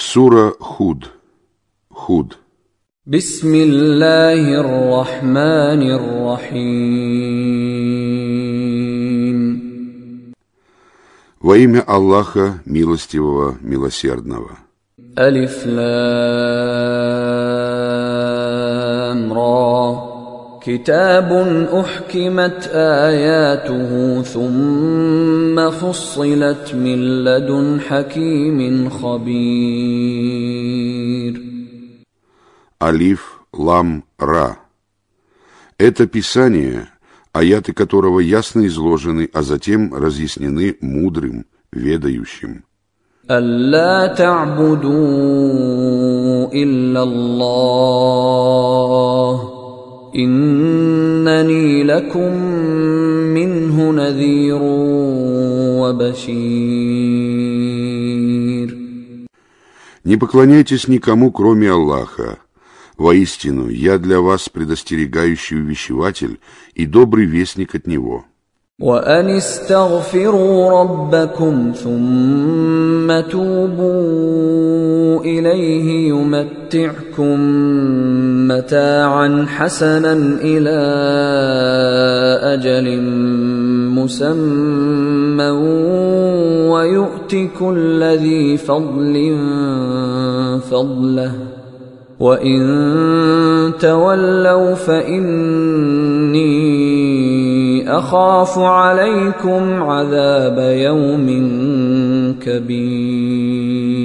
Сура Худ. Худ. Бисмиллахир-рахманир-рахим. Во имя Аллаха, милостивого, милосердного. Алиф-лам-ра. كتاب أحكمت آياته ثم فصلت من لدن حكيم خبير Алиф, Лам, Ра. Это Писание, аяты которого ясно изложены, а затем разъяснены мудрым, ведающим. ألا تعبدوا إلا الله إنني لكم منه نذير وبشير Не поклоняйтесь никому, кроме Аллаха. Воистину, я для вас предостерегающий увещеватель и добрый вестник от Него. وأن استغفروا ربكم ثم توبوا إليه يمتعكم متاعا حسنا إلى أجل مسمى ويؤت كل ذي فضل فضله وإن تولوا فإني أخاف عليكم عذاب يوم كبير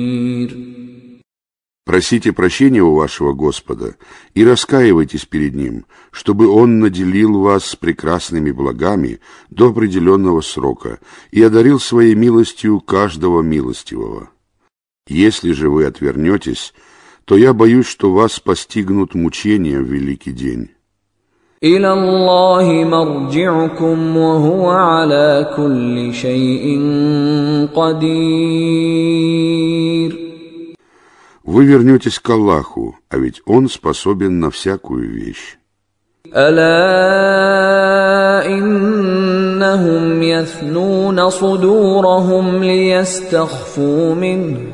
Просите прощения у вашего Господа и раскаивайтесь перед Ним, чтобы Он наделил вас прекрасными благами до определенного срока и одарил своей милостью каждого милостивого. Если же вы отвернетесь, то я боюсь, что вас постигнут мучения в великий день. إلى الله مرجعكم وهو على كل شيء قدير Вы вернетесь к Аллаху, а ведь Он способен на всякую вещь. ألا إنهم يثنون صدورهم ليستخفوا منه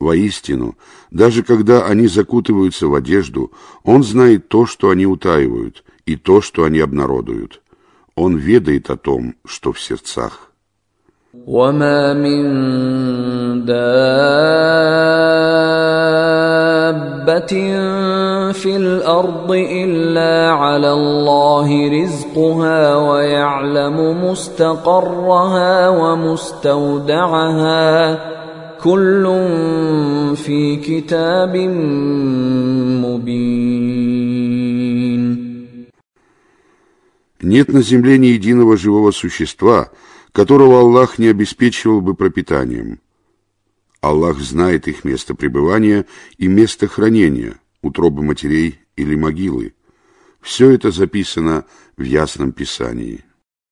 Воистину, даже когда они закутываются в одежду, Он знает то, что они утаивают, и то, что они обнародуют. Он ведает о том, что в сердцах. وما من دابة في الأرض إلا على الله رزقها ويعلم مستقرها ومستودعها كل في كتاب مبين Нет на земле ни единого живого существа, которого Аллах не обеспечивал бы пропитанием. Аллах знает их место пребывания и место хранения, утробы матерей или могилы. Все это записано в ясном Писании.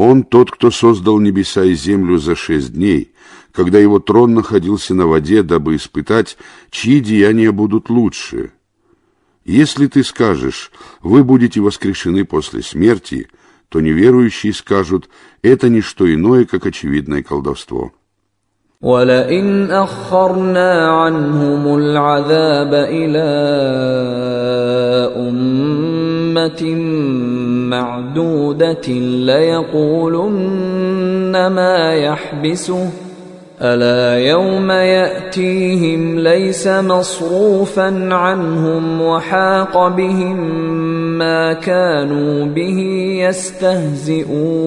Он тот, кто создал небеса и землю за шесть дней, когда его трон находился на воде, дабы испытать, чьи деяния будут лучше. Если ты скажешь, вы будете воскрешены после смерти, то неверующие скажут, это не что иное, как очевидное колдовство. ولئن اخرنا عنهم العذاب الى امه معدوده ليقولن ما يحبسه الا يوم ياتيهم ليس مصروفا عنهم وحاق بهم ما كانوا به يستهزئون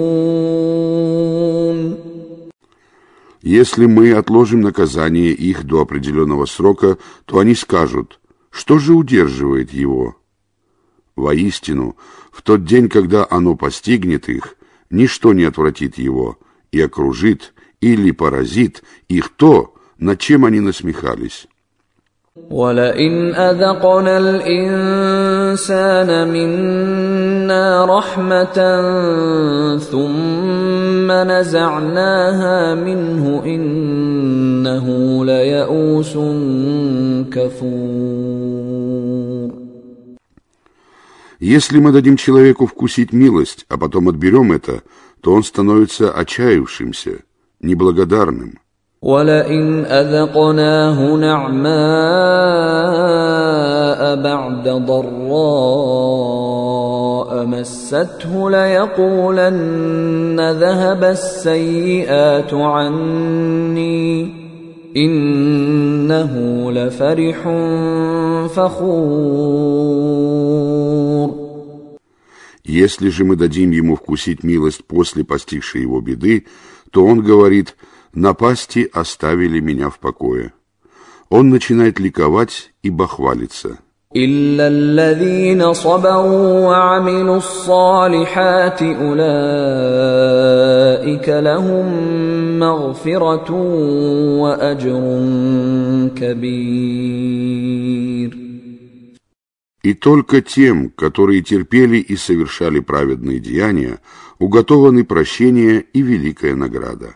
Если мы отложим наказание их до определенного срока, то они скажут, что же удерживает его? Воистину, в тот день, когда оно постигнет их, ничто не отвратит его и окружит или поразит их то, над чем они насмехались. ولئن اذقنا الانسان منا رحمه ثم نزعناها منه انه ليئوس كفور Если мы дадим человеку вкусить милость, а потом отберем это, то он становится отчаявшимся, неблагодарным. ولئن اذقناه نعماء بعد ضراء مسته ليقولن ذهب السيئات عني انه لفرح فخور Если же мы дадим ему вкусить милость после постигшей его беды, то он говорит «напасти оставили меня в покое». Он начинает ликовать и бахвалиться. إلا الذين صبروا وعملوا الصالحات أولئك لهم مغفرة وأجر كبير И только тем, которые терпели и совершали праведные деяния, уготованы прощение и великая награда.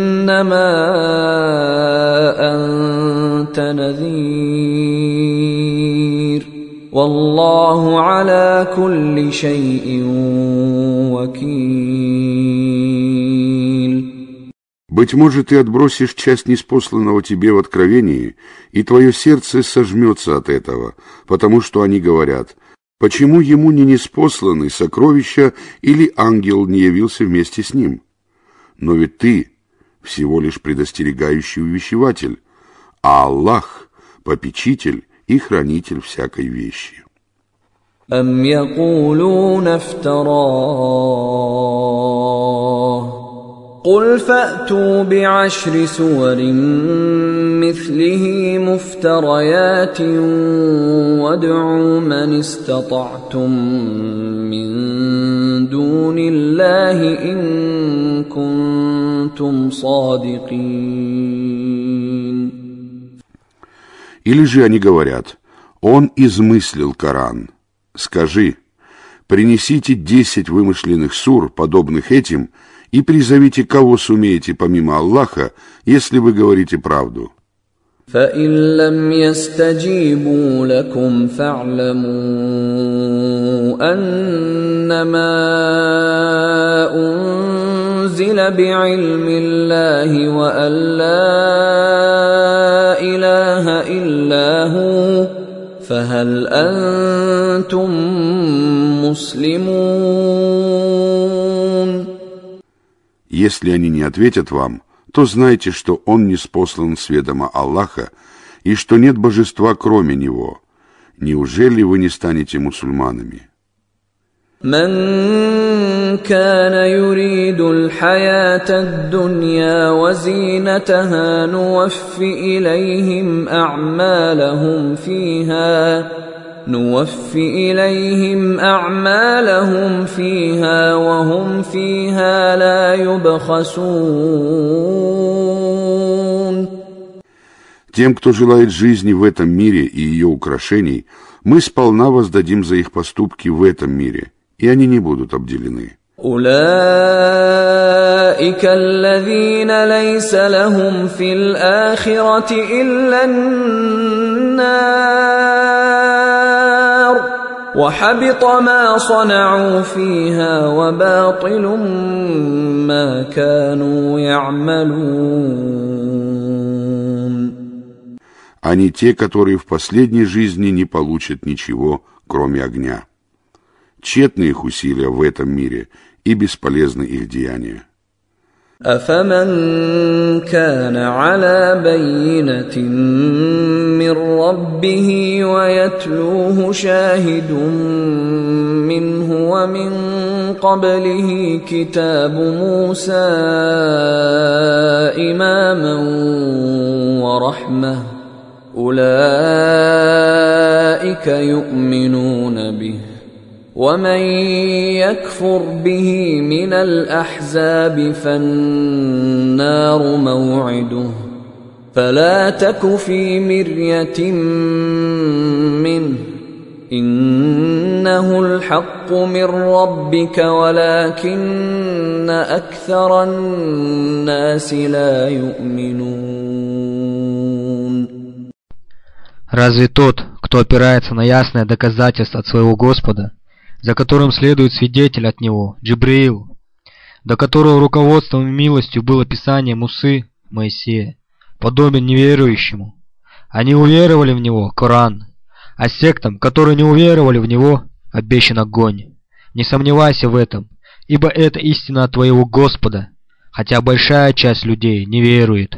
إنما أنت نذير والله على كل شيء وكيل Быть может, ты отбросишь часть неспосланного тебе в откровении, и твое сердце сожмется от этого, потому что они говорят, почему ему не неспосланы сокровища или ангел не явился вместе с ним? Но ведь ты всего лишь предостерегающий увещеватель, а Аллах — попечитель и хранитель всякой вещи. أم يقولون افتراه قل فأتوا بعشر سور مثله مفتريات وادعوا من استطعتم من دون الله إن كنتم صادقين Или же они говорят, он измыслил Коран. Скажи, принесите десять вымышленных сур, подобных этим, и призовите, кого сумеете помимо Аллаха, если вы говорите правду. فإن لم يستجيبوا لكم فاعلموا أنما أنزل بعلم الله وأن لا إله إلا هو فهل أنتم مسلمون Если они не ответят вам, то знайте, что он не спослан с ведома Аллаха и что нет божества кроме него. Неужели вы не станете мусульманами? من كان يريد الحياة الدنيا وزينتها نوف إليهم أعمالهم فيها نوف إليهم أعمالهم فيها وهم فيها لا يبخسون Тем, кто желает жизни в этом мире и ее украшений, мы сполна воздадим за их поступки в этом мире, и они не будут обделены. أولئك الذين ليس لهم في الآخرة إلا النار وحبط ما صنعوا فيها وباطل ما كانوا يعملون Они те, которые в последней жизни не получат ничего, кроме огня. Тщетны их усилия в этом мире – и бесполезны их деяния. أفمن كان على بينة من ربه ويتلوه شاهد منه ومن قبله كتاب موسى إماما ورحمة أولئك يؤمنون به ومن يكفر به من الاحزاب فالنار موعده فلا تك في مريه منه انه الحق من ربك ولكن اكثر الناس لا يؤمنون Разве тот, кто опирается на ясное доказательство от своего Господа, за которым следует свидетель от него, Джибриил, до которого руководством и милостью было писание Мусы, Моисея, подобен неверующему. Они уверовали в него, Коран, а сектам, которые не уверовали в него, обещан огонь. Не сомневайся в этом, ибо это истина твоего Господа, хотя большая часть людей не верует.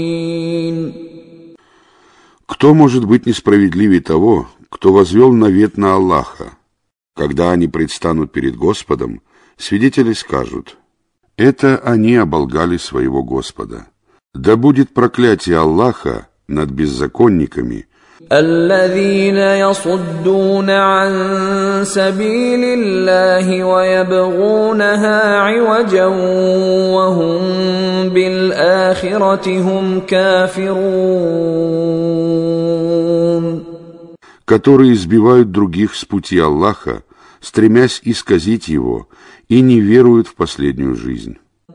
Кто может быть несправедливее того, кто возвел навет на Аллаха? Когда они предстанут перед Господом, свидетели скажут, «Это они оболгали своего Господа». Да будет проклятие Аллаха над беззаконниками, الذين يصدون عن سبيل الله ويبغونها عوجا وهم بالآخرة هم كافرون которые избивают других с пути Аллаха, стремясь исказить его, и не веруют в последнюю жизнь.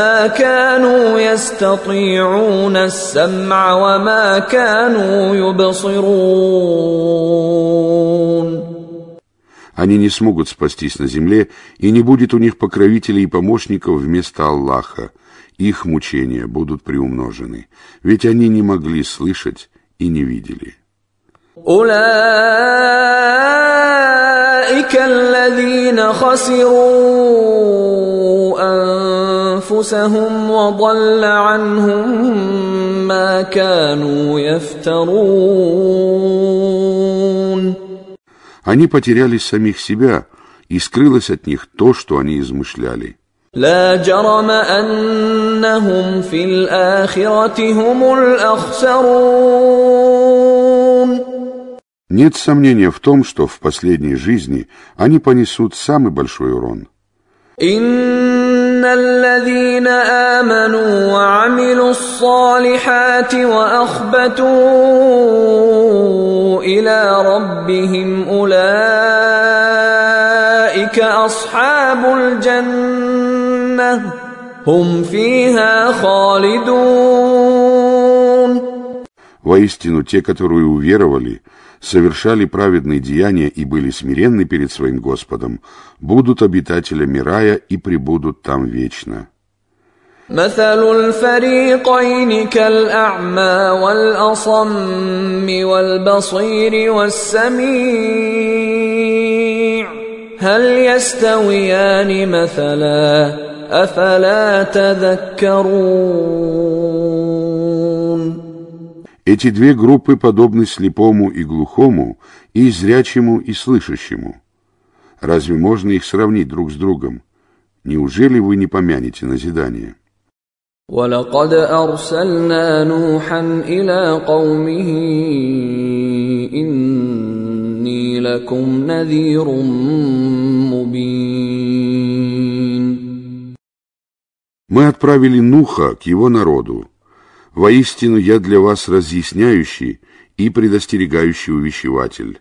ما كانوا يستطيعون السمع وما كانوا يبصرون Они не смогут спастись на земле, и не будет у них покровителей и помощников вместо Аллаха. Их мучения будут приумножены, ведь они не могли слышать и не видели. أولئك الذين خسروا أنفسهم وضل عنهم ما كانوا يفترون Они потеряли самих себя, и скрылось от них то, что они измышляли. لا جرم أنهم في الآخرة هم الأخسرون Нет сомнения в том, что в последней жизни они понесут самый большой урон. إن الذين آمنوا وعملوا الصالحات وأخبتوا إلى ربهم أولئك أصحاب الجنة هم فيها خالدون Воистину, те, которые уверовали, совершали праведные деяния и были смиренны перед своим Господом, будут обитателями рая и пребудут там вечно. مثل الفريقين كالأعمى والأصم والبصير والسميع هل يستويان مثلا أفلا تذكرون Эти две группы подобны слепому и глухому, и зрячему и слышащему. Разве можно их сравнить друг с другом? Неужели вы не помянете назидание? ولقد أرسلنا نوحا إلى قومه إني لكم نذير مبين Мы отправили Нуха к его народу. Воистину я для вас разъясняющий и предостерегающий увещеватель.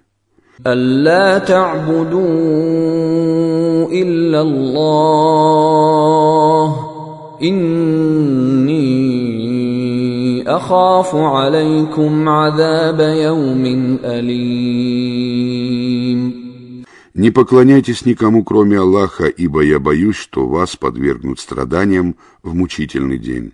ألا تعبدوا إلا الله إني أخاف عليكم عذاب يوم أليم Не поклоняйтесь никому, кроме Аллаха, ибо я боюсь, что вас подвергнут страданиям в мучительный день.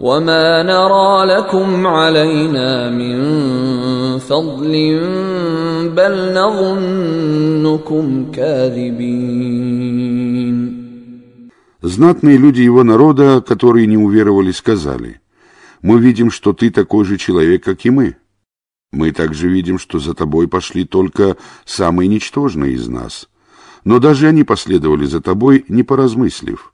وما نرى لكم علينا من فضل بل نظنكم كاذبين Знатные люди его народа, которые не уверовали, сказали, «Мы видим, что ты такой же человек, как и мы. Мы также видим, что за тобой пошли только самые ничтожные из нас. Но даже они последовали за тобой, не поразмыслив».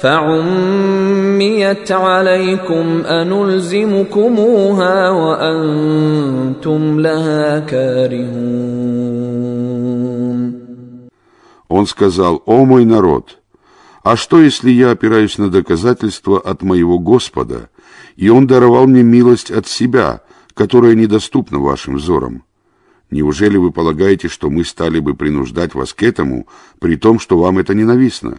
فعميت عليكم أنلزمكموها وأنتم لها كارهون Он сказал, «О мой народ, а что, если я опираюсь на доказательства от моего Господа, и Он даровал мне милость от себя, которая недоступна вашим взорам? Неужели вы полагаете, что мы стали бы принуждать вас к этому, при том, что вам это ненавистно?»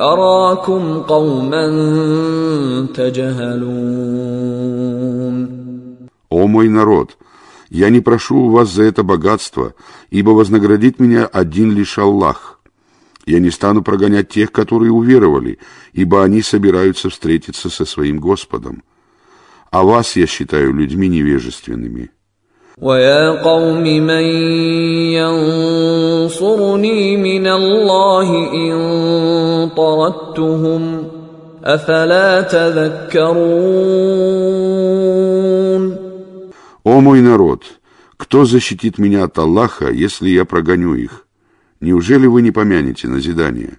أراكم قوما تجهلون «О мой народ, я не прошу у вас за это богатство, ибо вознаградит меня один лишь Аллах. Я не стану прогонять тех, которые уверовали, ибо они собираются встретиться со своим Господом. А вас я считаю людьми невежественными». ويا قوم من ينصرني من الله ان طردتهم افلا تذكرون «О мой народ, кто защитит меня от Аллаха, если я прогоню их? Неужели вы не помянете назидание?»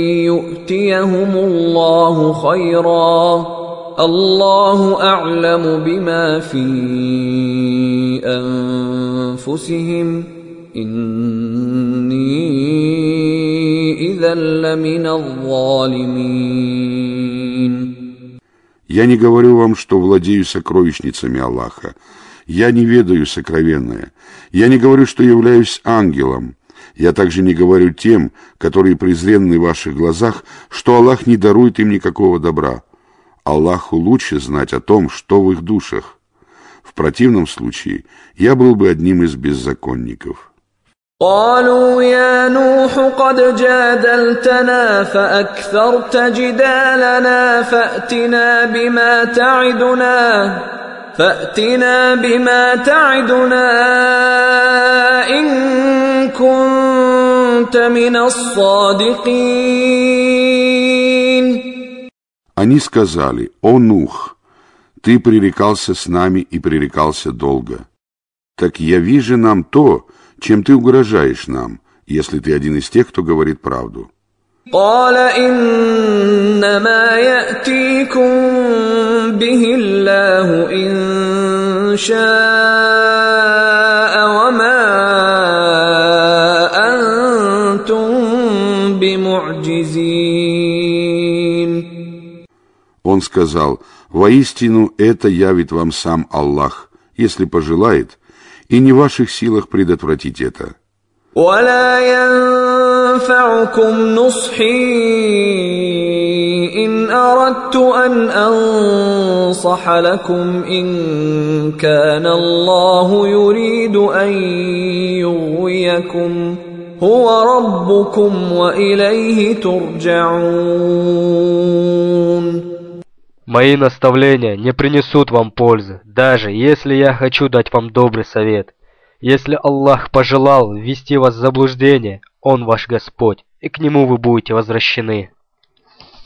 يؤتيهم الله خيرا الله اعلم بما في انفسهم اني اذا لمن الظالمين Я не говорю вам, что владею сокровищницами Аллаха. Я не ведаю сокровенное. Я не говорю, что являюсь ангелом. Я также не говорю тем, которые презренны в ваших глазах, что Аллах не дарует им никакого добра. Аллаху лучше знать о том, что в их душах. В противном случае я был бы одним из беззаконников. قالوا يا نوح قد جادلتنا فأكثرت جدالنا فأتنا بما تعدنا فأتنا بما تعدنا إن كنت من الصادقين Они сказали, «О Нух, ты пререкался с нами и пререкался долго. Так яви же нам то, чем ты угрожаешь нам, если ты один из тех, кто говорит правду». قال إنما يأتيكم به الله إن شاء وما أنتم بمعجزين Он сказал, «Воистину это явит вам сам Аллах, если пожелает, и не в ваших силах предотвратить это». ولا ينفعكم نصحي إن أردت أن أنصح لكم إن كان الله يريد أن يغويكم هو ربكم وإليه ترجعون Мои наставления не принесут вам пользы, даже если я хочу дать вам добрый совет. Если Аллах пожелал ввести вас в заблуждение, Он ваш Господь, и к Нему вы будете возвращены.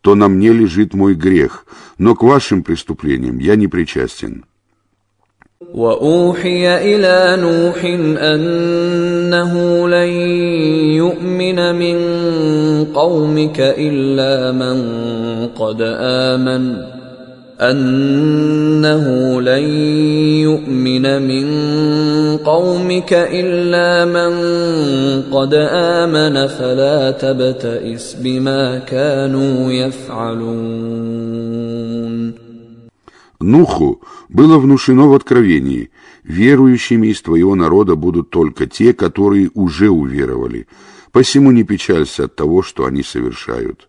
то на мне лежит мой грех, но к вашим преступлениям я не причастен. وأوحي إلى نوح أنه لن يؤمن من قومك إلا من قد آمن أنه لن يؤمن من قومك إلا من قد آمن فلا تبتئس بما كانوا يفعلون Нуху было внушено в откровении, верующими из твоего народа будут только те, которые уже уверовали, посему не печалься от того, что они совершают.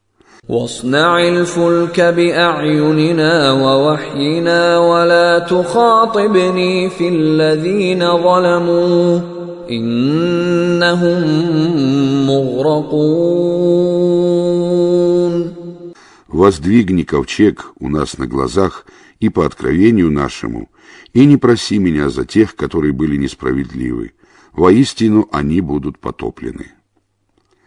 واصنع الفلك بأعيننا ووحينا ولا تخاطبني في الذين ظلموا إنهم مغرقون Воздвигни ковчег у нас на глазах и по откровению нашему, и не проси меня за тех, которые были несправедливы. Воистину они будут потоплены.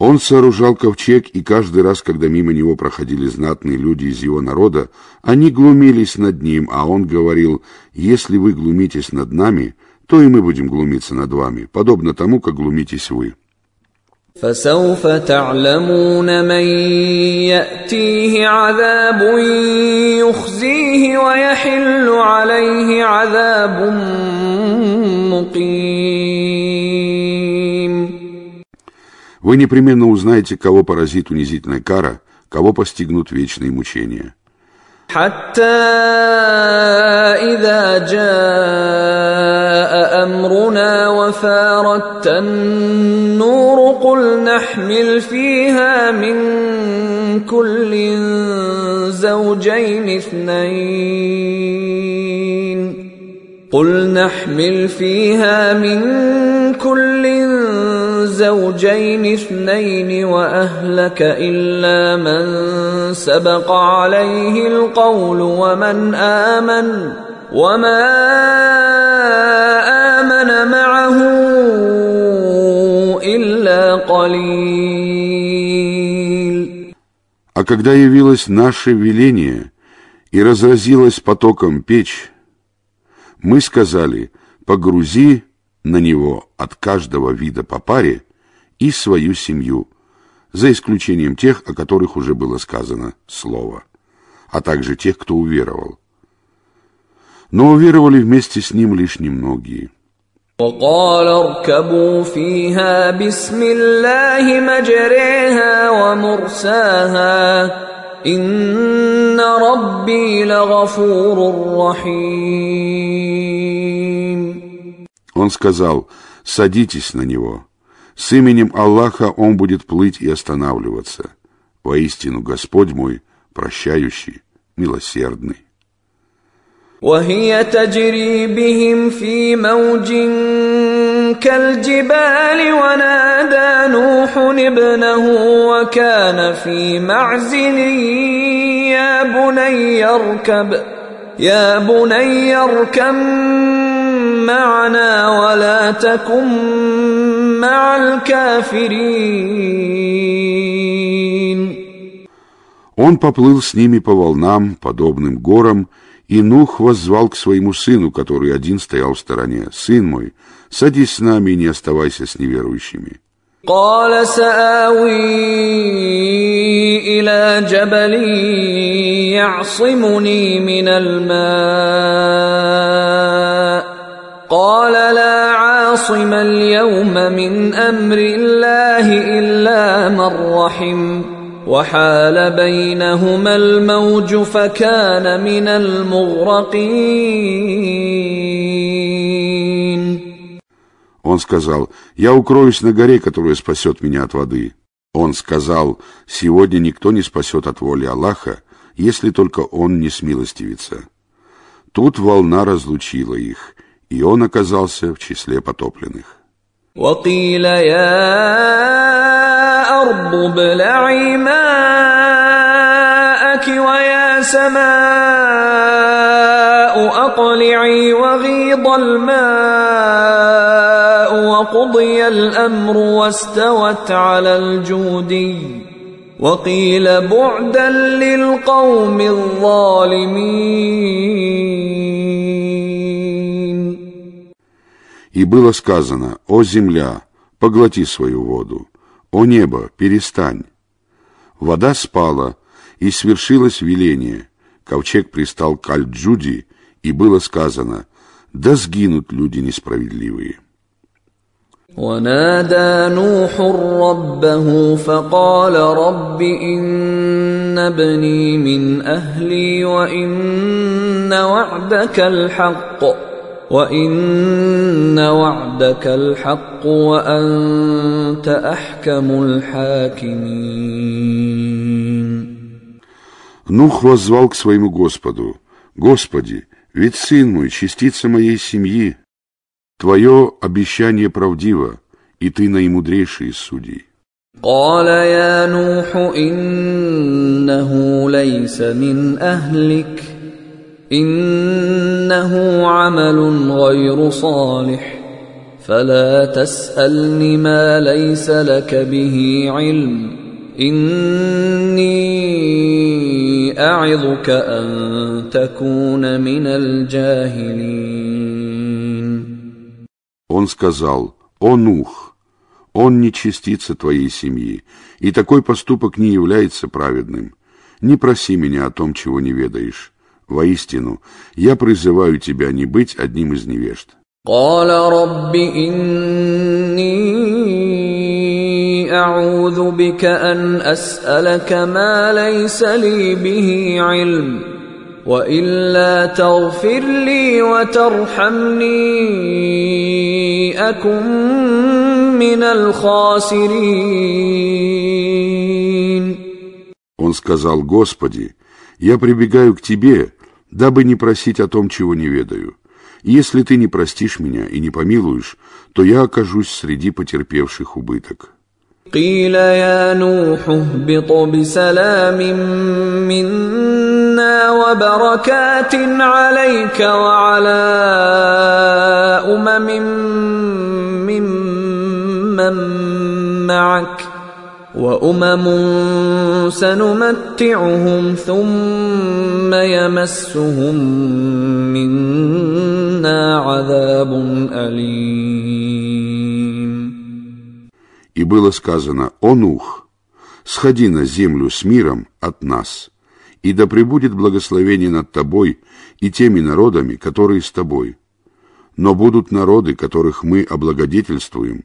Он сооружал ковчег, и каждый раз, когда мимо него проходили знатные люди из его народа, они глумились над ним, а он говорил, «Если вы глумитесь над нами, то и мы будем глумиться над вами, подобно тому, как глумитесь вы». فسوف تعلمون من يأتيه عذاب يخزيه ويحل عليه عذاب مقيم Вы непременно узнаете, кого поразит унизительная кара, кого постигнут вечные мучения. حتى إذا جاء أمرنا وفاردت النور قل نحمل فيها من كل زوجين اثنين قل نحمل فيها من كل زوجين اثنين واهلك الا من سبق عليه القول ومن امن وما امن معه الا قليل А когда явилось наше веление и разразилась потоком печь, мы сказали, погрузи на него от каждого вида по паре и свою семью, за исключением тех, о которых уже было сказано слово, а также тех, кто уверовал. Но уверовали вместе с ним лишь немногие. وقال اركبوا فيها بسم الله مجريها ومرساها إن ربي لغفور رحيم Он сказал, садитесь на него. С именем Аллаха он будет плыть и останавливаться. Воистину Господь мой, прощающий, милосердный. وهي تجري بهم في موج كالجبال ونادى نوح ابنه وكان في معزل يا بني اركب يا بني اركب معنا ولا تكن مع الكافرين Он поплыл с ними по волнам, подобным горам, и Нух воззвал к своему сыну, который один стоял в стороне. «Сын мой, садись с нами и не оставайся с неверующими». قال سآوي إلى جبل يعصمني من الماء قال لا عاصم اليوم من أمر الله إلا من رحم وحال بينهما الموج فكان من المغرقين Он сказал, «Я укроюсь на горе, которая спасет меня от воды». Он сказал, «Сегодня никто не спасет от воли Аллаха, если только он не смилостивится». Тут волна разлучила их, и он оказался в числе потопленных. وقيل يا أرض ابلعي ماءك ويا سماء أقلعي وغيض الماء وقضي الأمر واستوت على الجودي وقيل بعدا للقوم الظالمين И было сказано, «О земля, поглоти свою воду! О небо, перестань!» Вода спала, и свершилось веление. Ковчег пристал к Аль-Джуди, и было сказано, «Да сгинут люди несправедливые». ونادى نوح ربه فقال رب إن ابني من أهلي وإن وعدك الحق وإن وعدك الحق وأنت أحكم الحاكمين Нух воззвал к своему Господу, «Господи, ведь сын мой, частица моей семьи, Твое обещание правдиво, и Ты наимудрейший из судей». قال يا نوح إنه ليس من أهلك إنه عمل غير صالح فلا تسألني ما ليس لك به علم إني أعظك أن تكون من الجاهلين Он сказал, «О Нух, он не частица твоей семьи, и такой поступок не является праведным. Не проси меня о том, чего не ведаешь. Воистину, я призываю тебя не быть одним из невежд». قال رب إني أعوذ بك أن أسألك ما ليس لي به علم والا تغفر لي وترحمني اكن من الخاسرين Он сказал, «Господи, я прибегаю к Тебе, дабы не просить о том, чего не ведаю. Если Ты не простишь меня и не помилуешь, то я окажусь среди потерпевших убыток». قيل يا نوح اهبط بسلام منا وبركات عليك وعلى امم ممن معك وامم سنمتعهم ثم يمسهم منا عذاب اليم И было сказано, «О Нух, сходи на землю с миром от нас, и да пребудет благословение над тобой и теми народами, которые с тобой. Но будут народы, которых мы облагодетельствуем,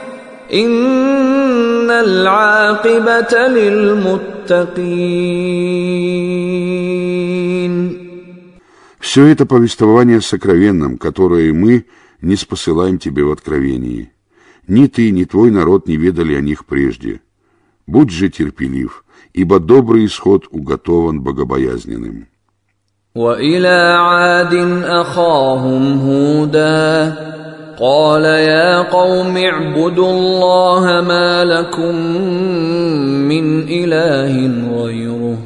ان العاقبه للمتقين Все это повествование сокровенным, которое мы не спосылаем тебе в откровении. Ни ты, ни твой народ не ведали о них прежде. Будь же терпелив, ибо добрый исход уготован богобоязненным. والى عاد اخاهم هودا قال يا قوم اعبدوا الله ما لكم من اله غيره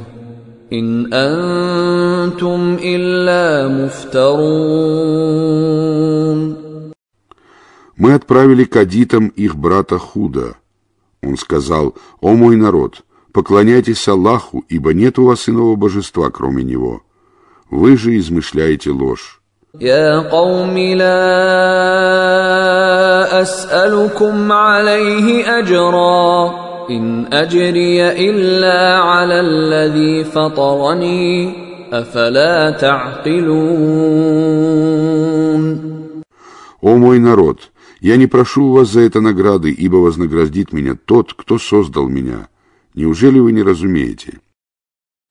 ان انتم الا مفترون Мы отправили к адитам их брата Худа. Он сказал, «О мой народ, поклоняйтесь Аллаху, ибо нет у вас иного божества, кроме Него. Вы же измышляете ложь». يا قوم لا اسالكم عليه اجرا ان اجري الا على الذي فطرني افلا تعقلون «О мой народ, я не прошу у вас за это награды, ибо вознаградит меня тот, кто создал меня. Неужели вы не разумеете?»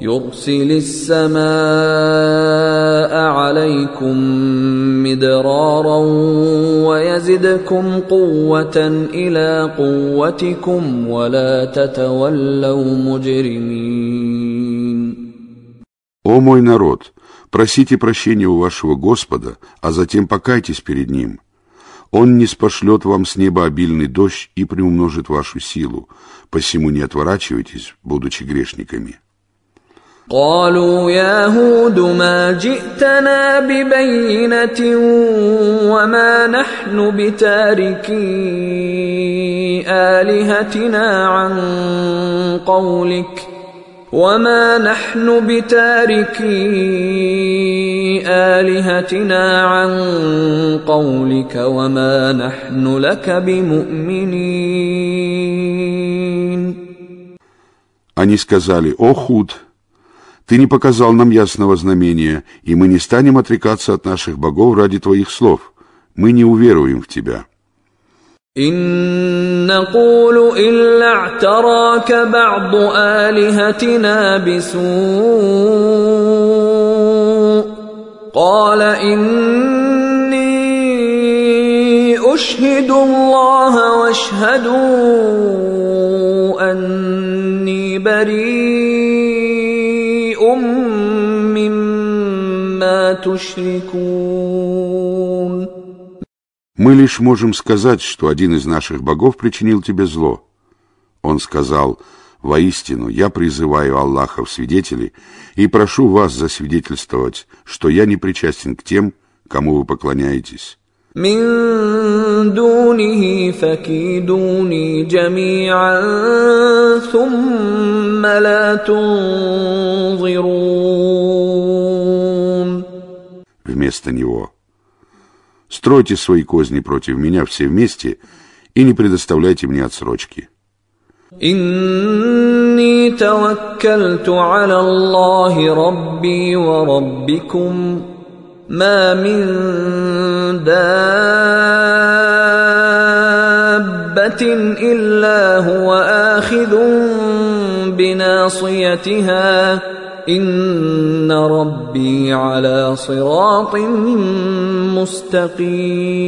يرسل السماء عليكم مدرارا ويزدكم قوه الى قوتكم ولا تتولوا مجرمين «О мой народ, просите прощения у вашего Господа, а затем покайтесь перед Ним. Он не спошлет вам с неба обильный дождь и приумножит вашу силу, посему не отворачивайтесь, будучи грешниками». قالوا يا هود ما جئتنا ببينه وما نحن بتاركي الهتنا عن قولك وما نحن بتاركي الهتنا عن قولك وما نحن لك بمؤمنين Они сказали, «О, Худ, ты не показал нам ясного знамения, и мы не станем отрекаться от наших богов ради твоих слов. Мы не уверуем в тебя». إن نقول إلا اعتراك بعض آلهتنا بسوء قال إني أشهد الله واشهدوا أني بريء تشركون Мы лишь можем сказать, что один из наших богов причинил тебе зло. Он сказал, «Воистину, я призываю Аллаха в свидетели и прошу вас засвидетельствовать, что я не причастен к тем, кому вы поклоняетесь. من دونه فكيدوني جميعا ثم لا تنظرون Вместо него. Стройте свои козни против меня все вместе и не предоставляйте мне отсрочки. إني توكلت على الله ربي وربكم ما من دابة إلا هو آخذ بناصيتها «Инна Рабби аля сиратин мустаким».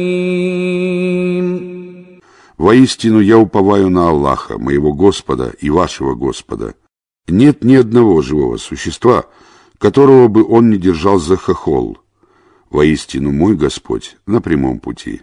«Воистину я уповаю на Аллаха, моего Господа и вашего Господа. Нет ни одного живого существа, которого бы он не держал за хохол. Воистину мой Господь на прямом пути».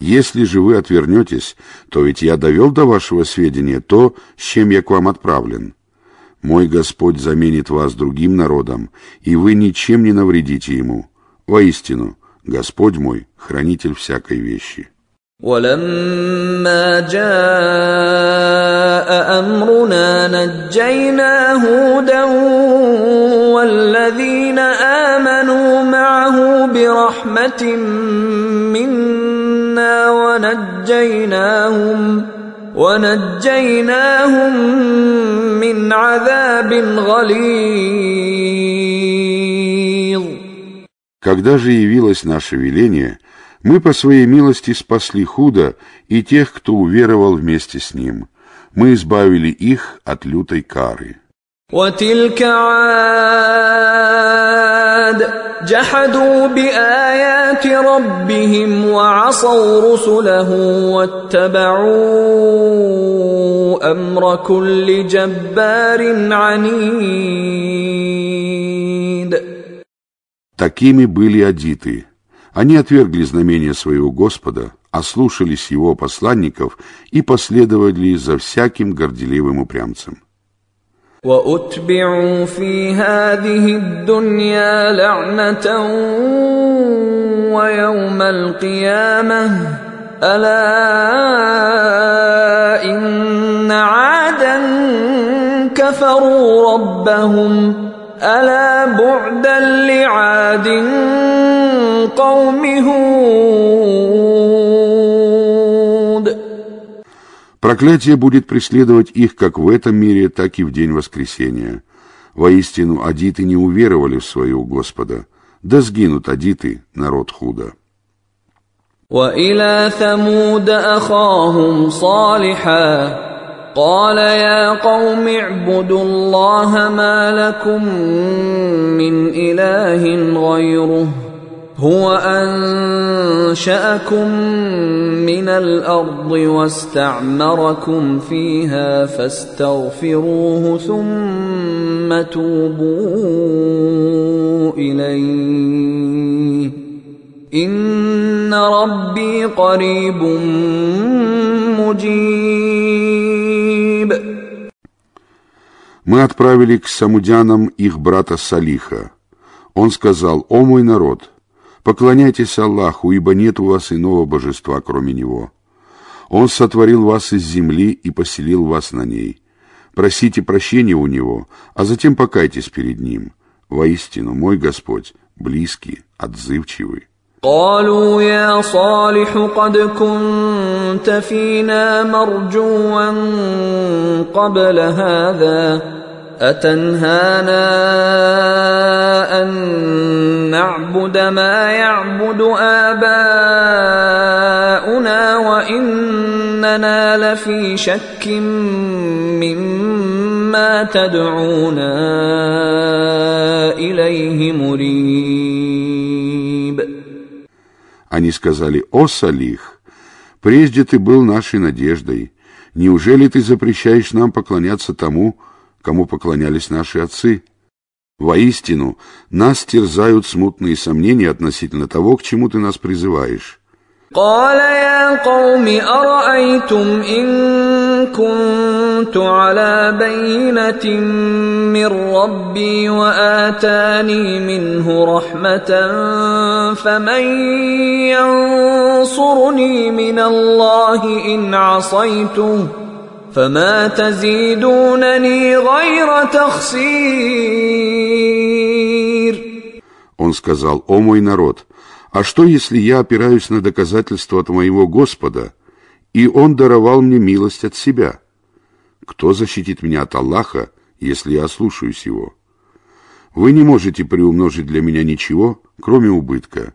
Если же вы отвернетесь, то ведь я довел до вашего сведения то, с чем я к вам отправлен. Мой Господь заменит вас другим народом, и вы ничем не навредите ему. Воистину, Господь мой, хранитель всякой вещи. ولما جاء امرنا نجينا هودا والذين امنوا معه برحمه منا ونجيناهم ونجيناهم من عذاب غليظ Когда же явилось наше веление, мы по своей милости спасли худо и тех, кто уверовал вместе с ним. Мы избавили их от лютой кары. وتلك عاد جحدوا بايات ربهم وعصوا رسله واتبعوا امر كل جبار عنيد Такими были адиты. Они отвергли знамения своего Господа, ослушались его посланников и последовали за всяким горделивым упрямцем. وأتبعوا في هذه الدنيا لعنة ويوم القيامة. ألا إن عادا كفروا ربهم. ألا بعدا لعاد قوم هود. Проклятие будет преследовать их как в этом мире, так и в день воскресения. Воистину, адиты не уверовали в своего Господа. Да сгинут адиты, народ худо. والى ثمود اخاهم صالحا قال يا قوم اعبدوا الله ما لكم من اله غيره هو انشاكم من الارض واستعمركم فيها فاستغفروه ثم توبوا اليه ان ربي قريب مجيب Мы отправили к самудянам их брата Салиха. Он сказал, «О мой народ, поклоняйтесь Аллаху, ибо нет у вас иного божества, кроме Него. Он сотворил вас из земли и поселил вас на ней. Просите прощения у Него, а затем покайтесь перед Ним. Воистину, мой Господь, близкий, отзывчивый». قالوا يا صالح قد كنت فينا مرجوا قبل هذا اتنهانا ان نعبد ما يعبد اباؤنا واننا لفي شك مما تدعونا اليه مريب Они сказали, «О, Салих, Прежде ты был нашей надеждой. Неужели ты запрещаешь нам поклоняться тому, кому поклонялись наши отцы? Воистину, нас терзают смутные сомнения относительно того, к чему ты нас призываешь. قال يا قوم أرأيتم إن كنت على بينة من ربي وآتاني منه رحمة فمن ينصرني من الله إن عصيته فما تزيدونني غير تخسير Он сказал, «О мой народ, а что, если я опираюсь на доказательства от моего Господа, и Он даровал мне милость от себя? Кто защитит меня от Аллаха, если я ослушаюсь Его? Вы не можете приумножить для меня ничего, кроме убытка».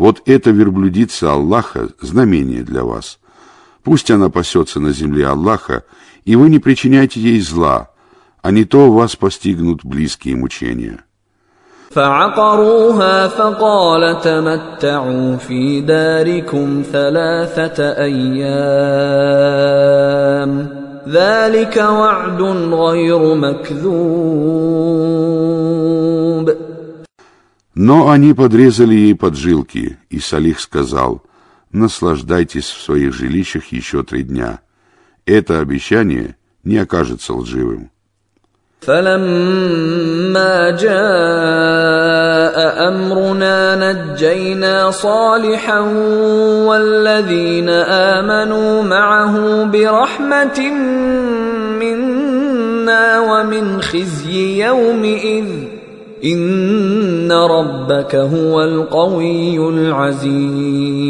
вот эта верблюдица Аллаха – знамение для вас. Пусть она пасется на земле Аллаха, и вы не причиняйте ей зла, а не то вас постигнут близкие мучения». فعقروها فقال تمتعوا في داركم ثلاثة أيام ذلك وعد غير مكذوب Но они подрезали ей поджилки, и Салих сказал, «Наслаждайтесь в своих жилищах еще три дня. Это обещание не окажется лживым». فلما جاء امرنا نجينا صالحا والذين امنوا معه برحمه منا ومن خزي يومئذ Инна раббака хуал кавиюл азиз.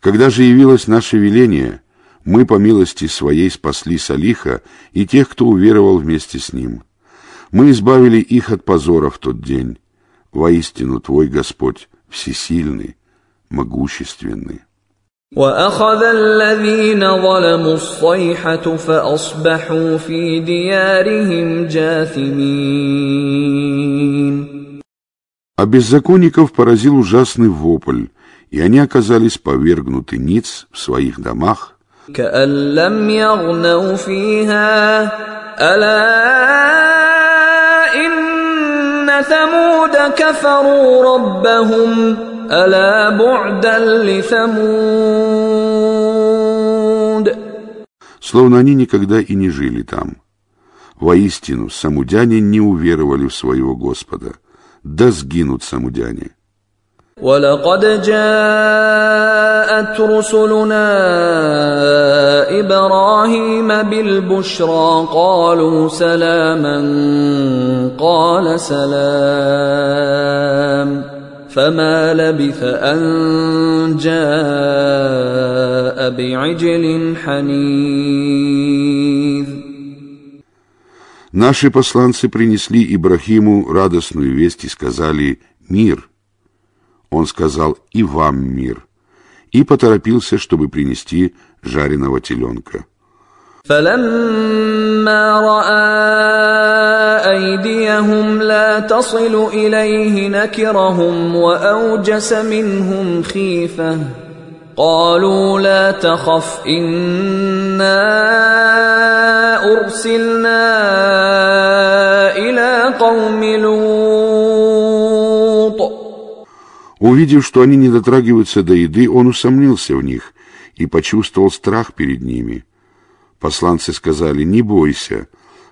Когда же явилось наше веление, мы по милости своей спасли Салиха и тех, кто уверовал вместе с ним. Мы избавили их от позора в тот день. Воистину Твой Господь всесильный, могущественный. واخذ الذين ظلموا الصيحه فاصبحوا في ديارهم جاثمين А беззаконников поразил ужасный вопль, и они оказались повергнуты ниц в своих домах, كأن لم يغنوا فيها ألا إن ثمود كفروا ربهم ألا بعدا لثمود словно они никогда и не жили там. Воистину, самудяне не уверовали в своего Господа. Да сгинут самудяне. ولقد جاءت رسلنا ابراهيم بالبشرى قالوا سلاما قال سلام فما لبث ان جاء بعجل حنيذ Наши посланцы принесли Ибрахиму радостную весть и сказали «Мир». Он сказал «И вам мир» и поторопился, чтобы принести жареного теленка. فلما راى ايديهم لا تصل اليه نكرهم واوجس منهم خيفه قالوا لا تخف انا ارسلنا الى قوم لوط Увидев, что они не дотрагиваются до еды, он усомнился в них и почувствовал страх перед ними. Посланцы сказали, не бойся,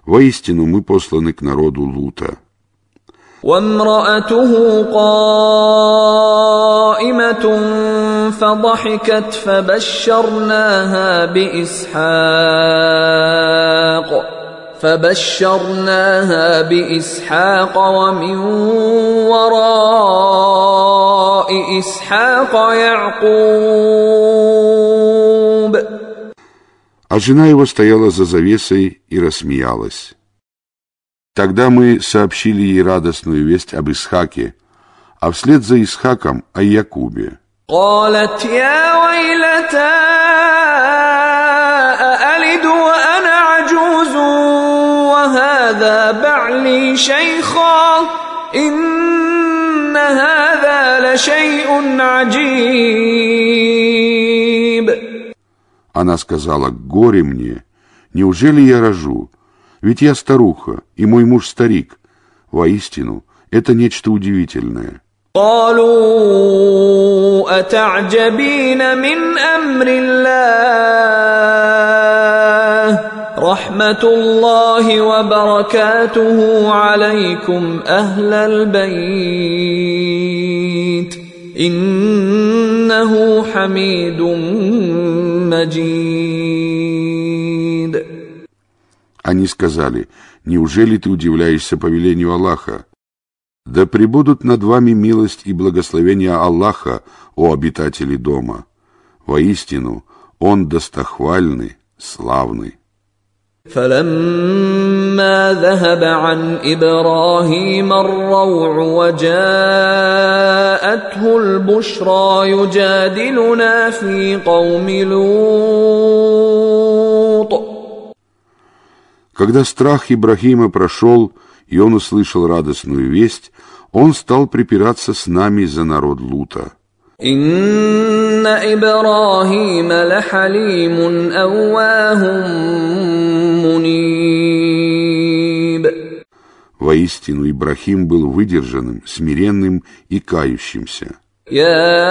воистину мы посланы к народу Лута. وامرأته قائمة فضحكت فبشرناها بإسحاق فبشرناها بإسحاق ومن وراء إسحاق يعقوب а жена его стояла за завесой и рассмеялась. Тогда мы сообщили ей радостную весть об Исхаке, а вслед за Исхаком о Якубе. قالت يا ويلتى أألد وأنا عجوز وهذا بعلي شيخا إن هذا لشيء عجيب Она сказала, горе мне, неужели я рожу? Ведь я старуха, и мой муж старик. Воистину, это нечто удивительное. قالوا أتعجبين من أمر الله رحمة الله وبركاته عليكم أهل البيت إنه حميد مجيد Они сказали, неужели ты удивляешься повелению Аллаха? Да пребудут над вами милость и благословение Аллаха, о обитатели дома. Воистину, Он достохвальный, славный. فلما ذهب عن ابراهيم الروع وجاءته البشرى يجادلنا في قوم لوط Когда страх Ибрахима прошел, и он услышал радостную весть, он стал припираться с нами за народ Лута. ان ابراهيم لحليم اواه منيب Воистину, Ибрахим был выдержанным, смиренным и кающимся. يا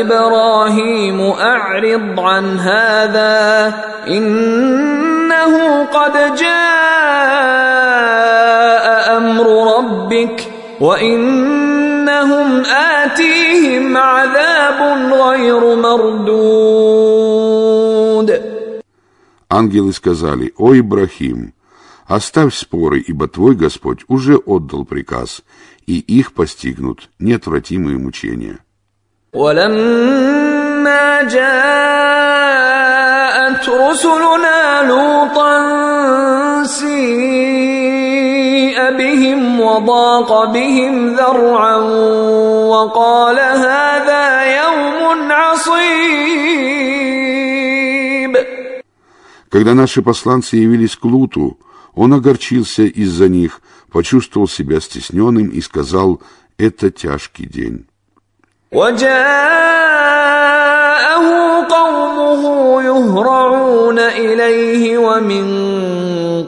ابراهيم اعرض عن هذا انه قد جاء امر ربك وانهم اتيهم عذاب غير مردود Ангелы сказали, «О, Ибрахим, оставь споры, ибо твой Господь уже отдал приказ, и их постигнут неотвратимые мучения». ولما جاءت رسلنا لوطا سيء بهم وضاق بهم ذرعا وقال هذا يوم عصيب Когда наши посланцы явились к Луту, он огорчился из-за них, почувствовал себя стесненным и сказал, «Это тяжкий день». وجاءه قومه يهرعون اليه ومن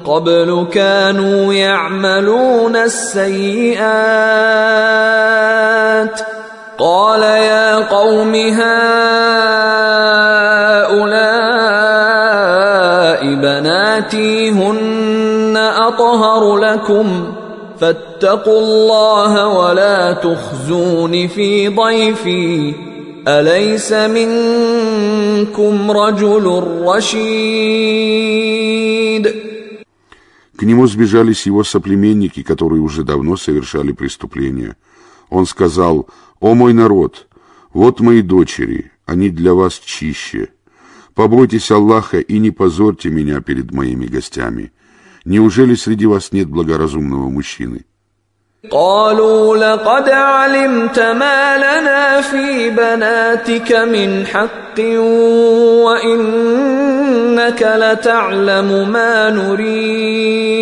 قبل كانوا يعملون السيئات. قال يا قوم هؤلاء بناتي هن أطهر لكم. فاتقوا الله ولا تخزون في ضيفي. أليس منكم رجل رشيد؟ К нему сбежались его соплеменники, которые уже давно совершали преступления. Он сказал, «О мой народ, вот мои дочери, они для вас чище. Побойтесь Аллаха и не позорьте меня перед моими гостями. Неужели среди вас нет благоразумного мужчины?» قالوا لقد علمت ما لنا في بناتك من حق وانك لتعلم ما نريد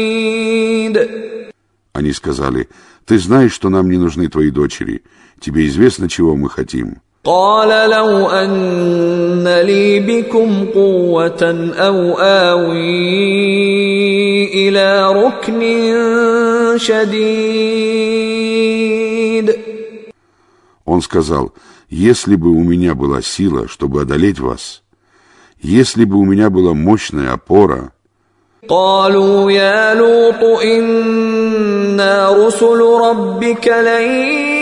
Они сказали, «Ты знаешь, что нам не нужны твои дочери. Тебе известно, чего мы хотим». قال لو ان لي بكم قوه او اوي الى ركن شديد Он сказал, «Если бы у меня была сила, чтобы одолеть вас, если бы у меня была мощная опора, قالوا يا لوط انا رسل ربك لن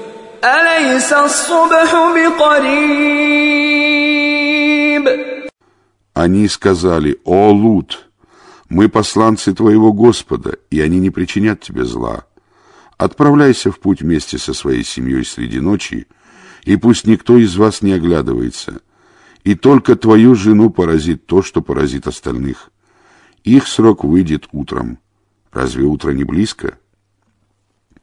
أليس الصبح بقريب Они сказали, «О, Лут, мы посланцы твоего Господа, и они не причинят тебе зла. Отправляйся в путь вместе со своей семьей среди ночи, и пусть никто из вас не оглядывается, и только твою жену поразит то, что поразит остальных. Их срок выйдет утром. Разве утро не близко?»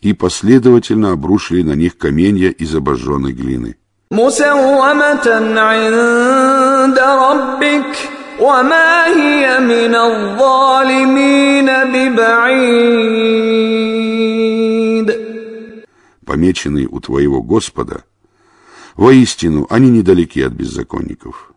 и последовательно обрушили на них каменья из обожженной глины. مسومة عند ربك وما هي من الظالمين ببعيد помеченные у твоего Господа, воистину они недалеки от беззаконников.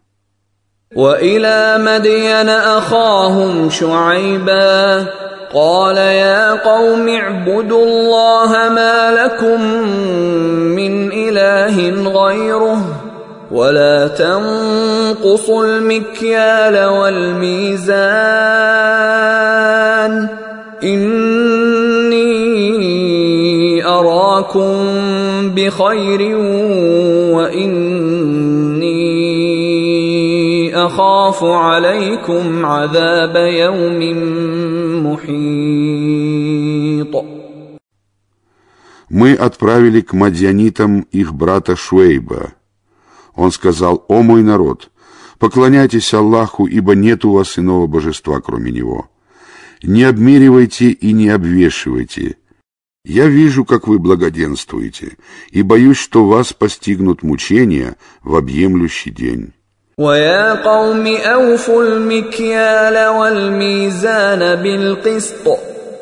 وإلى مدين أخاهم شعيبا قال يا قوم اعبدوا الله ما لكم من إله غيره ولا تنقصوا المكيال والميزان إني أراكم بخير وإني أخاف عليكم عذاب يوم محيط Мы отправили к мадьянитам их брата Шуэйба. Он сказал, «О мой народ, поклоняйтесь Аллаху, ибо нет у вас иного божества, кроме Него. Не обмеривайте и не обвешивайте. Я вижу, как вы благоденствуете, и боюсь, что вас постигнут мучения в объемлющий день». ويا قوم أوفوا المكيال والميزان بالقسط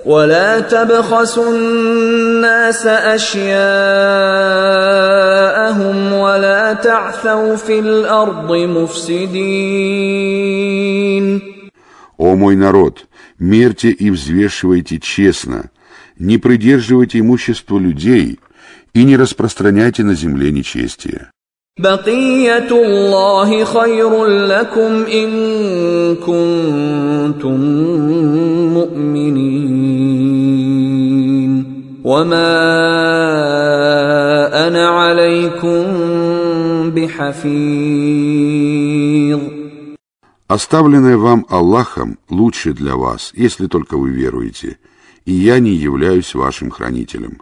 ولا تبخسوا الناس أشياءهم ولا تعثوا في الأرض مفسدين «О мой народ, мерьте и взвешивайте честно, не придерживайте имущество людей и не распространяйте на земле нечестие». بقية الله خير لكم إن كنتم مؤمنين وما أنا عليكم بحفيظ Оставленное вам Аллахом лучше для вас, если только вы веруете, и я не являюсь вашим хранителем.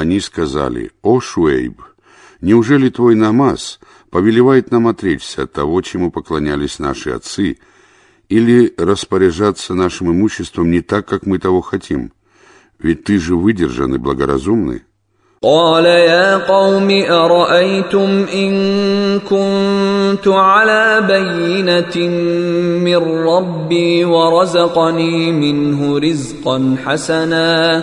Они сказали, «О, Шуэйб, неужели твой намаз повелевает нам отречься от того, чему поклонялись наши отцы, или распоряжаться нашим имуществом не так, как мы того хотим? Ведь ты же выдержан и благоразумный». قال يا قوم أرأيتم إن كنت على بينة من ربي ورزقني منه رزقا حسنا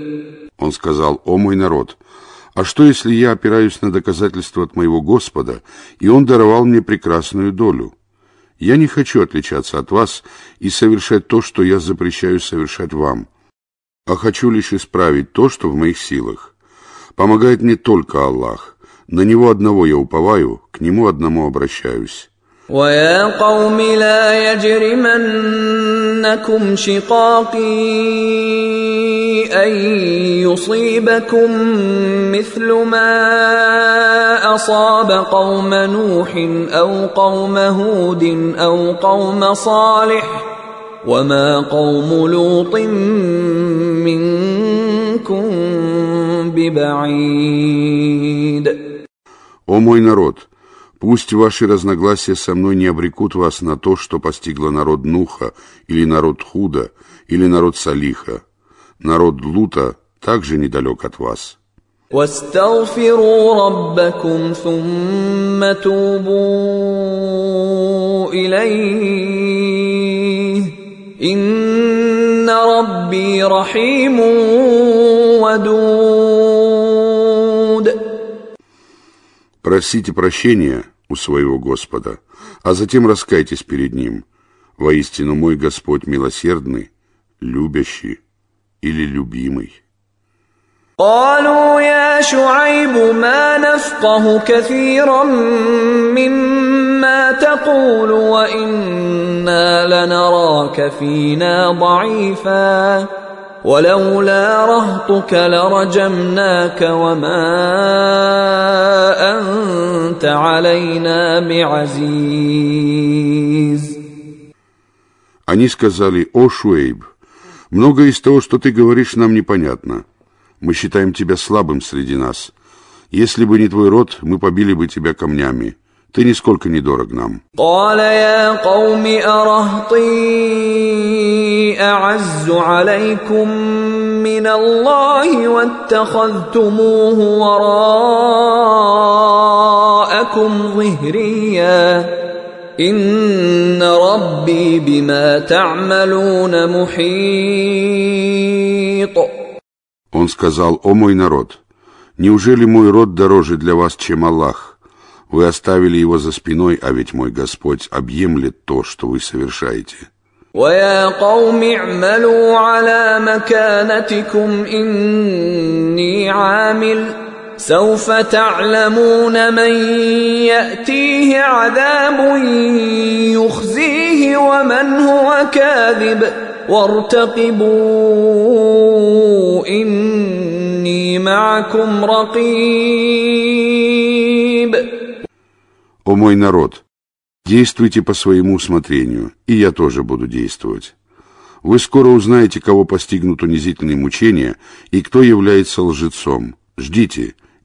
Он сказал, «О мой народ, а что, если я опираюсь на доказательства от моего Господа, и Он даровал мне прекрасную долю? Я не хочу отличаться от вас и совершать то, что я запрещаю совершать вам, а хочу лишь исправить то, что в моих силах. Помогает мне только Аллах. На Него одного я уповаю, к Нему одному обращаюсь. ويا قوم لا يجرمنكم شقاقي ان يصيبكم مثل ما اصاب قوم نوح او قوم هود او قوم صالح وما قوم لوط منكم ببعيد О мой народ, пусть ваши разногласия со мной не обрекут вас на то, что постигло народ Нуха, или народ Худа, или народ Салиха. Народ Лута также недалек от вас. واستغفروا ربكم ثم توبوا اليه ان ربي رحيم ودود Просите прощения у своего Господа, а затем раскайтесь перед Ним. Воистину мой Господь милосердный, любящий или любимый. قالوا يا شعيب ما نفقه كثيرا مما تقول وانا لنراك فينا ضعيفا ولولا رهطك لرجمناك وما انت علينا بعزيز Они сказали, «О, Шуэйб, Многое из того, что ты говоришь, нам непонятно. Мы считаем тебя слабым среди нас. Если бы не твой род, мы побили бы тебя камнями. Ты нисколько не дорог нам. «Каля يا قوم أرهطي أعز عليكم من الله واتخذتموه وراءكم ظهريا إن ربي بما تعملون محيط Он сказал, «О мой народ, неужели мой род дороже для вас, чем Аллах? Вы оставили его за спиной, а ведь мой Господь объемлет то, что вы совершаете». ويا قوم اعملوا على مكانتكم إني عامل سوف تعلمون من يأتيه عذاب يخزيه ومن هو كاذب وارتقبوا إني معكم رقيب «О мой народ, действуйте по своему усмотрению, и я тоже буду действовать. Вы скоро узнаете, кого постигнут унизительные мучения и кто является лжецом. Ждите,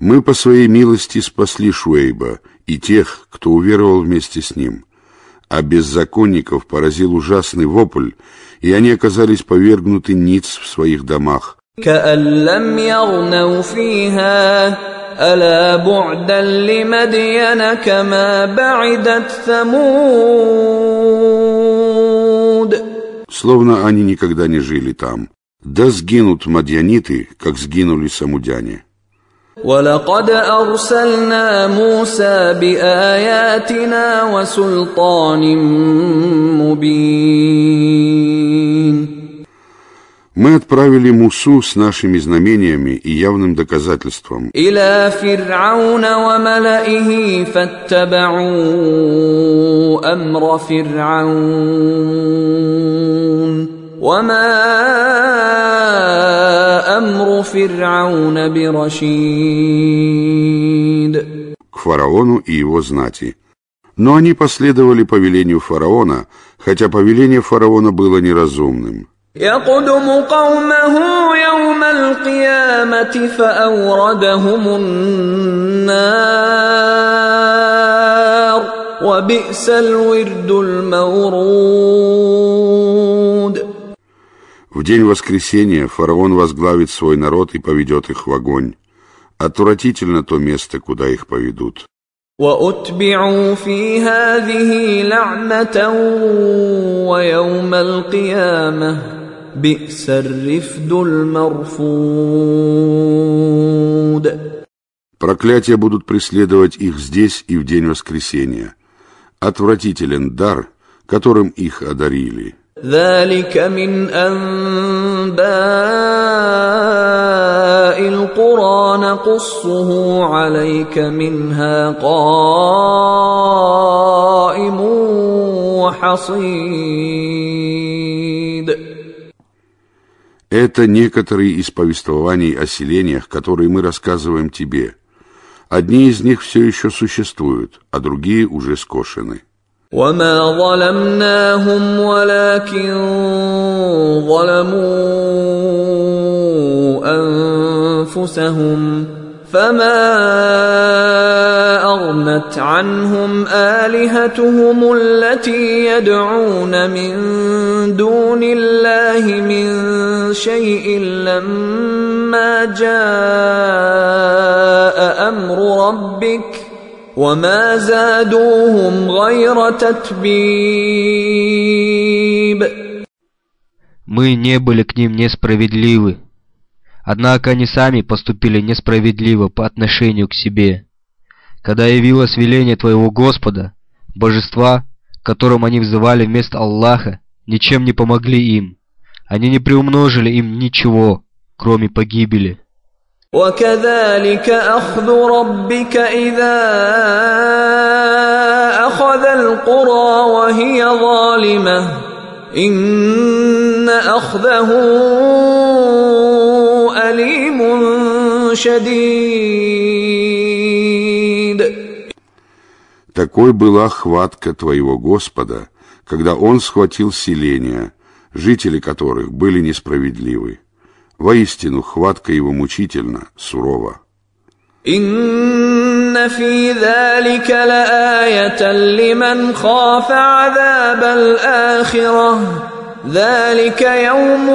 Мы по своей милости спасли Шуэйба и тех, кто уверовал вместе с ним. А беззаконников поразил ужасный вопль, и они оказались повергнуты ниц в своих домах. Словно они никогда не жили там. Да сгинут мадьяниты, как сгинули самудяне. ولقد أرسلنا موسى بآياتنا وسلطان مبين Мы отправили Мусу с нашими знамениями и явным доказательством إلى فرعون وملئه فاتبعوا أمر فرعون وما أمر فرعون برشيد к фараону и его знати. Но они последовали повелению фараона, хотя повеление фараона было неразумным. يقدم قومه يوم القيامة فأوردهم النار وبئس الورد المورود В день воскресения фараон возглавит свой народ и поведет их в огонь. Отвратительно то место, куда их поведут. واتبعوا في هذه لعنه ويوم القيامه بئس الرفد المرفود Проклятия будут преследовать их здесь и в день воскресения. Отвратителен дар, которым их одарили. ذلك من أنباء القرى نقصه عليك منها قائم وحصيد Это некоторые из повествований о селениях, которые мы рассказываем тебе. Одни из них все еще существуют, а другие уже скошены. وما ظلمناهم ولكن ظلموا انفسهم فما اغنت عنهم الهتهم التي يدعون من دون الله من شيء لما جاء أمر ربك وما زادوهم غير تتبيب Мы не были к ним несправедливы. Однако они сами поступили несправедливо по отношению к себе. Когда явилось веление Твоего Господа, божества, которым они взывали вместо Аллаха, ничем не помогли им. Они не приумножили им ничего, кроме погибели. وكذلك اخذ ربك اذا اخذ القرى وهي ظالمه ان اخذه اليم شديد Такой была хватка твоего Господа, когда Он схватил селения, жители которых были несправедливы. Воистину, хватка его мучительна, сурова. إن في ذلك لآية لمن خاف عذاب الآخرة ذلك يوم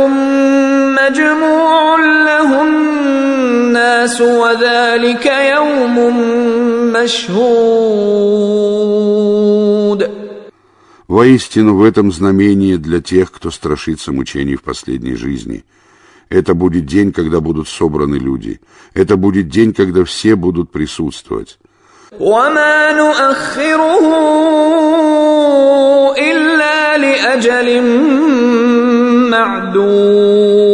مجموع له الناس وذلك يوم مشهود Воистину, в этом знамение для тех, кто страшится мучений в последней жизни. Это будет день, когда будут собраны люди. Это будет день, когда все будут присутствовать. وما نؤخره إلا لأجل معدود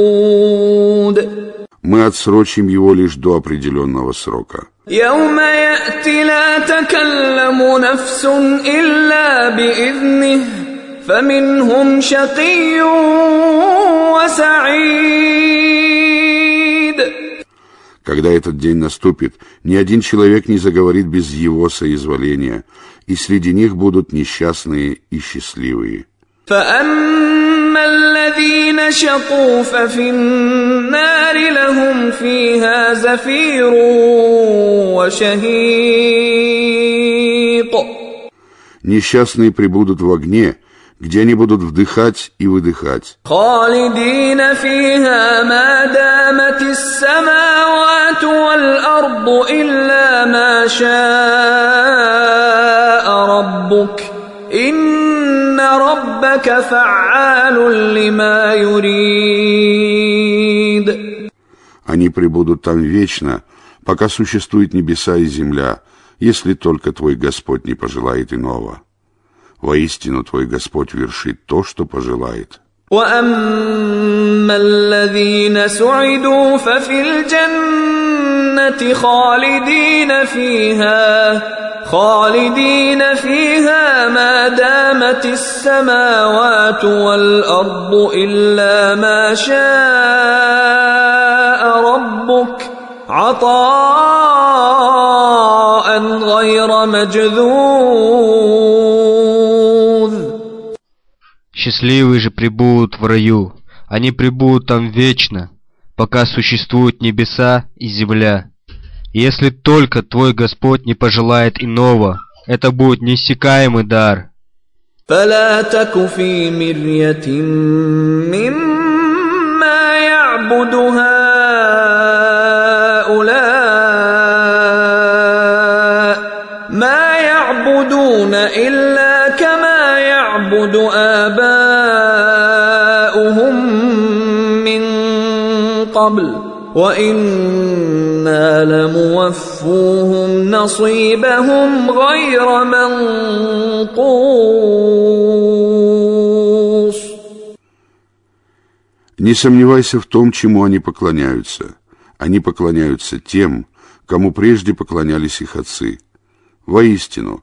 Мы отсрочим его лишь до определенного срока. يوم يأتي لا تكلم نفس إلا بإذنه فمنهم شقي وسعيد Когда этот день наступит, ни один человек не заговорит без его соизволения, и среди них будут несчастные и счастливые. فأما الذين شقوا ففي النار لهم فيها زفير وشهيق Несчастные прибудут в огне, где они будут вдыхать и выдыхать. Они пребудут там вечно, пока существуют небеса и земля, если только твой Господь не пожелает иного. Воистину, твой Господь вершит то, что пожелает. واما الذين سعدوا ففي الجنه خالدين فيها خالدين فيها ما دامت السماوات والارض الا ما شاء ربك عطاء غير مجذوذ Счастливые же пребудут в раю, они пребудут там вечно, пока существуют небеса и земля. Если только твой Господь не пожелает иного, Это будет неиссякаемый дар. فلا تك في مرية مما يعبد هؤلاء يعبدون إلا كما يعبد آباؤهم من قبل وإنا لموفوهم نصيبهم غير منقوص Не сомневайся в том, чему они поклоняются. Они поклоняются тем, кому прежде поклонялись их отцы. Воистину,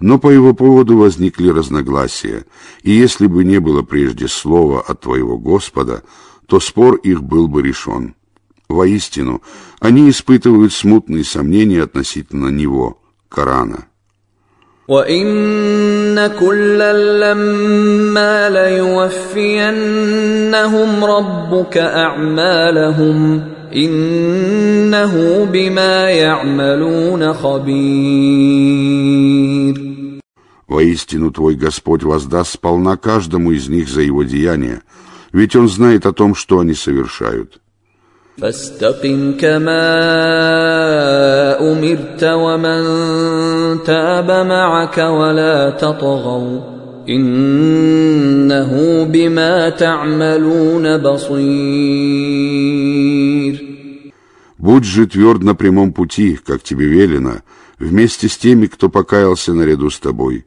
но по его поводу возникли разногласия, и если бы не было прежде слова от твоего Господа, то спор их был бы решен. Воистину, они испытывают смутные сомнения относительно него, Корана. وإن كلا لما ليوفينهم ربك أعمالهم إنه بما يعملون خبير Воистину, твой Господь воздаст сполна каждому из них за его деяния, ведь Он знает о том, что они совершают. فاستقم كما أمرت ومن تاب معك ولا تطغوا إنه بما تعملون بصير Будь же тверд на прямом пути, как тебе велено, вместе с теми, кто покаялся наряду с тобой.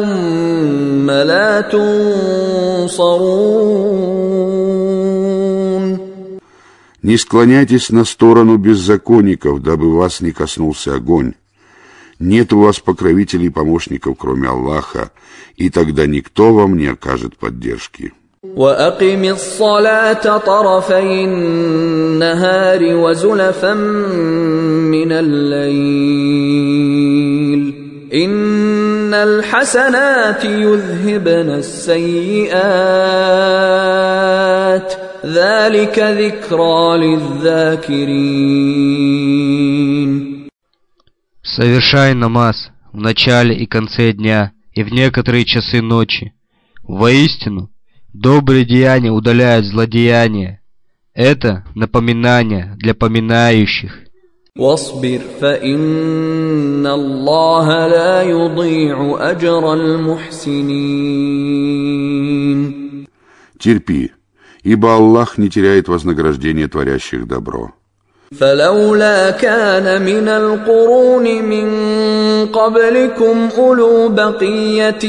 ثم لا تنصرون Не склоняйтесь на сторону беззаконников, дабы вас не коснулся огонь. Нет у вас покровителей и помощников, кроме Аллаха, и тогда никто вам не окажет поддержки. وأقم الصلاة طرفي النهار وزلفا من الليل إن الحسنات يذهبن السيئات ذلك ذكرى للذاكرين Совершай намаз в начале и конце дня и в некоторые часы ночи. Воистину, добрые деяния удаляют злодеяния. Это напоминание для поминающих. واصبر فإن الله لا يضيع أجر المحسنين Терпи, ибо Аллах не теряет вознаграждение творящих добро. فلولا كان من القرون من قبلكم أولو بقية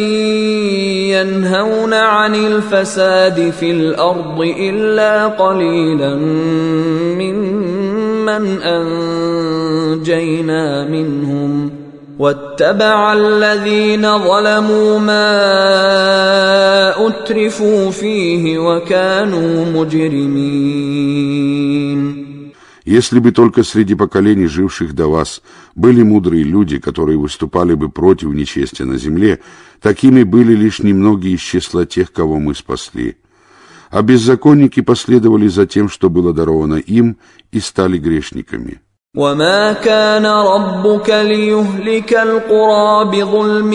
ينهون عن الفساد في الأرض إلا قليلا ممن أنجينا منهم واتبع الذين ظلموا ما أترفوا فيه وكانوا مجرمين Если бы только среди поколений, живших до вас, были мудрые люди, которые выступали бы против нечестия на земле, такими были лишь немногие из числа тех, кого мы спасли. А беззаконники последовали за тем, что было даровано им, и стали грешниками. وما كان ربك ليهلك القرى بظلم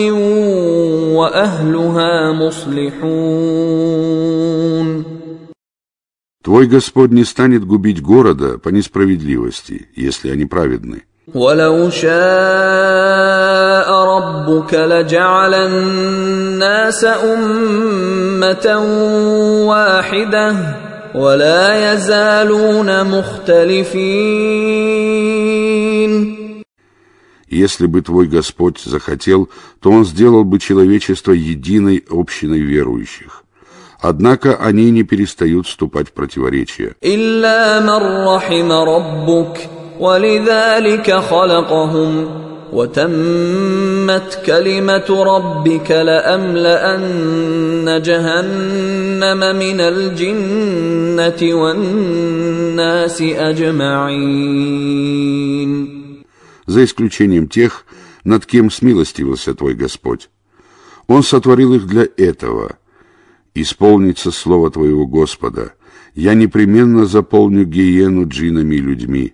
واهلها مصلحون Твой Господь не станет губить города по несправедливости, если они праведны. ولو شاء شاء ربك لجعل الناس أمة واحدة ولا يزالون مختلفين Если бы твой Господь захотел, то Он сделал бы человечество единой общиной верующих. Однако они не перестают вступать в противоречия. إلا من رحم ربك ولذلك خلقهم وتمت كلمة ربك لأملأن جهنم من الجنة والناس أجمعين за исключением тех, над кем смилостивился твой Господь. Он сотворил их для этого. Исполнится слово твоего Господа. Я непременно заполню гиену джинами и людьми,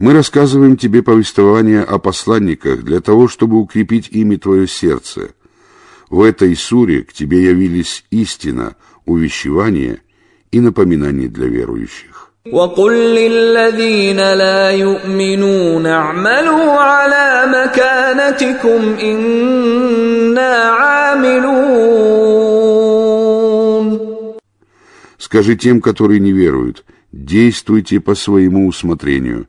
Мы рассказываем тебе повествование о посланниках для того, чтобы укрепить ими твое сердце. В этой суре к тебе явились истина, увещевание и напоминание для верующих. وقل للذين لا يؤمنون اعملوا على مكانتكم إنا عاملون Скажи тем, которые не веруют, действуйте по своему усмотрению,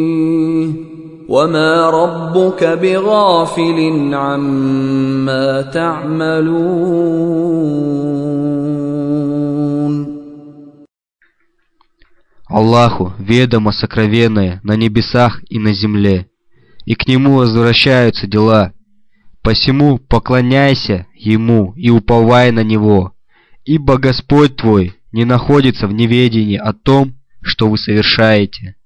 وما ربك بغافل عما تعملون Аллаху ведомо сокровенное на небесах и на земле, и к Нему возвращаются дела. Посему поклоняйся Ему и уповай на Него, ибо Господь твой не находится в неведении о том, что вы совершаете.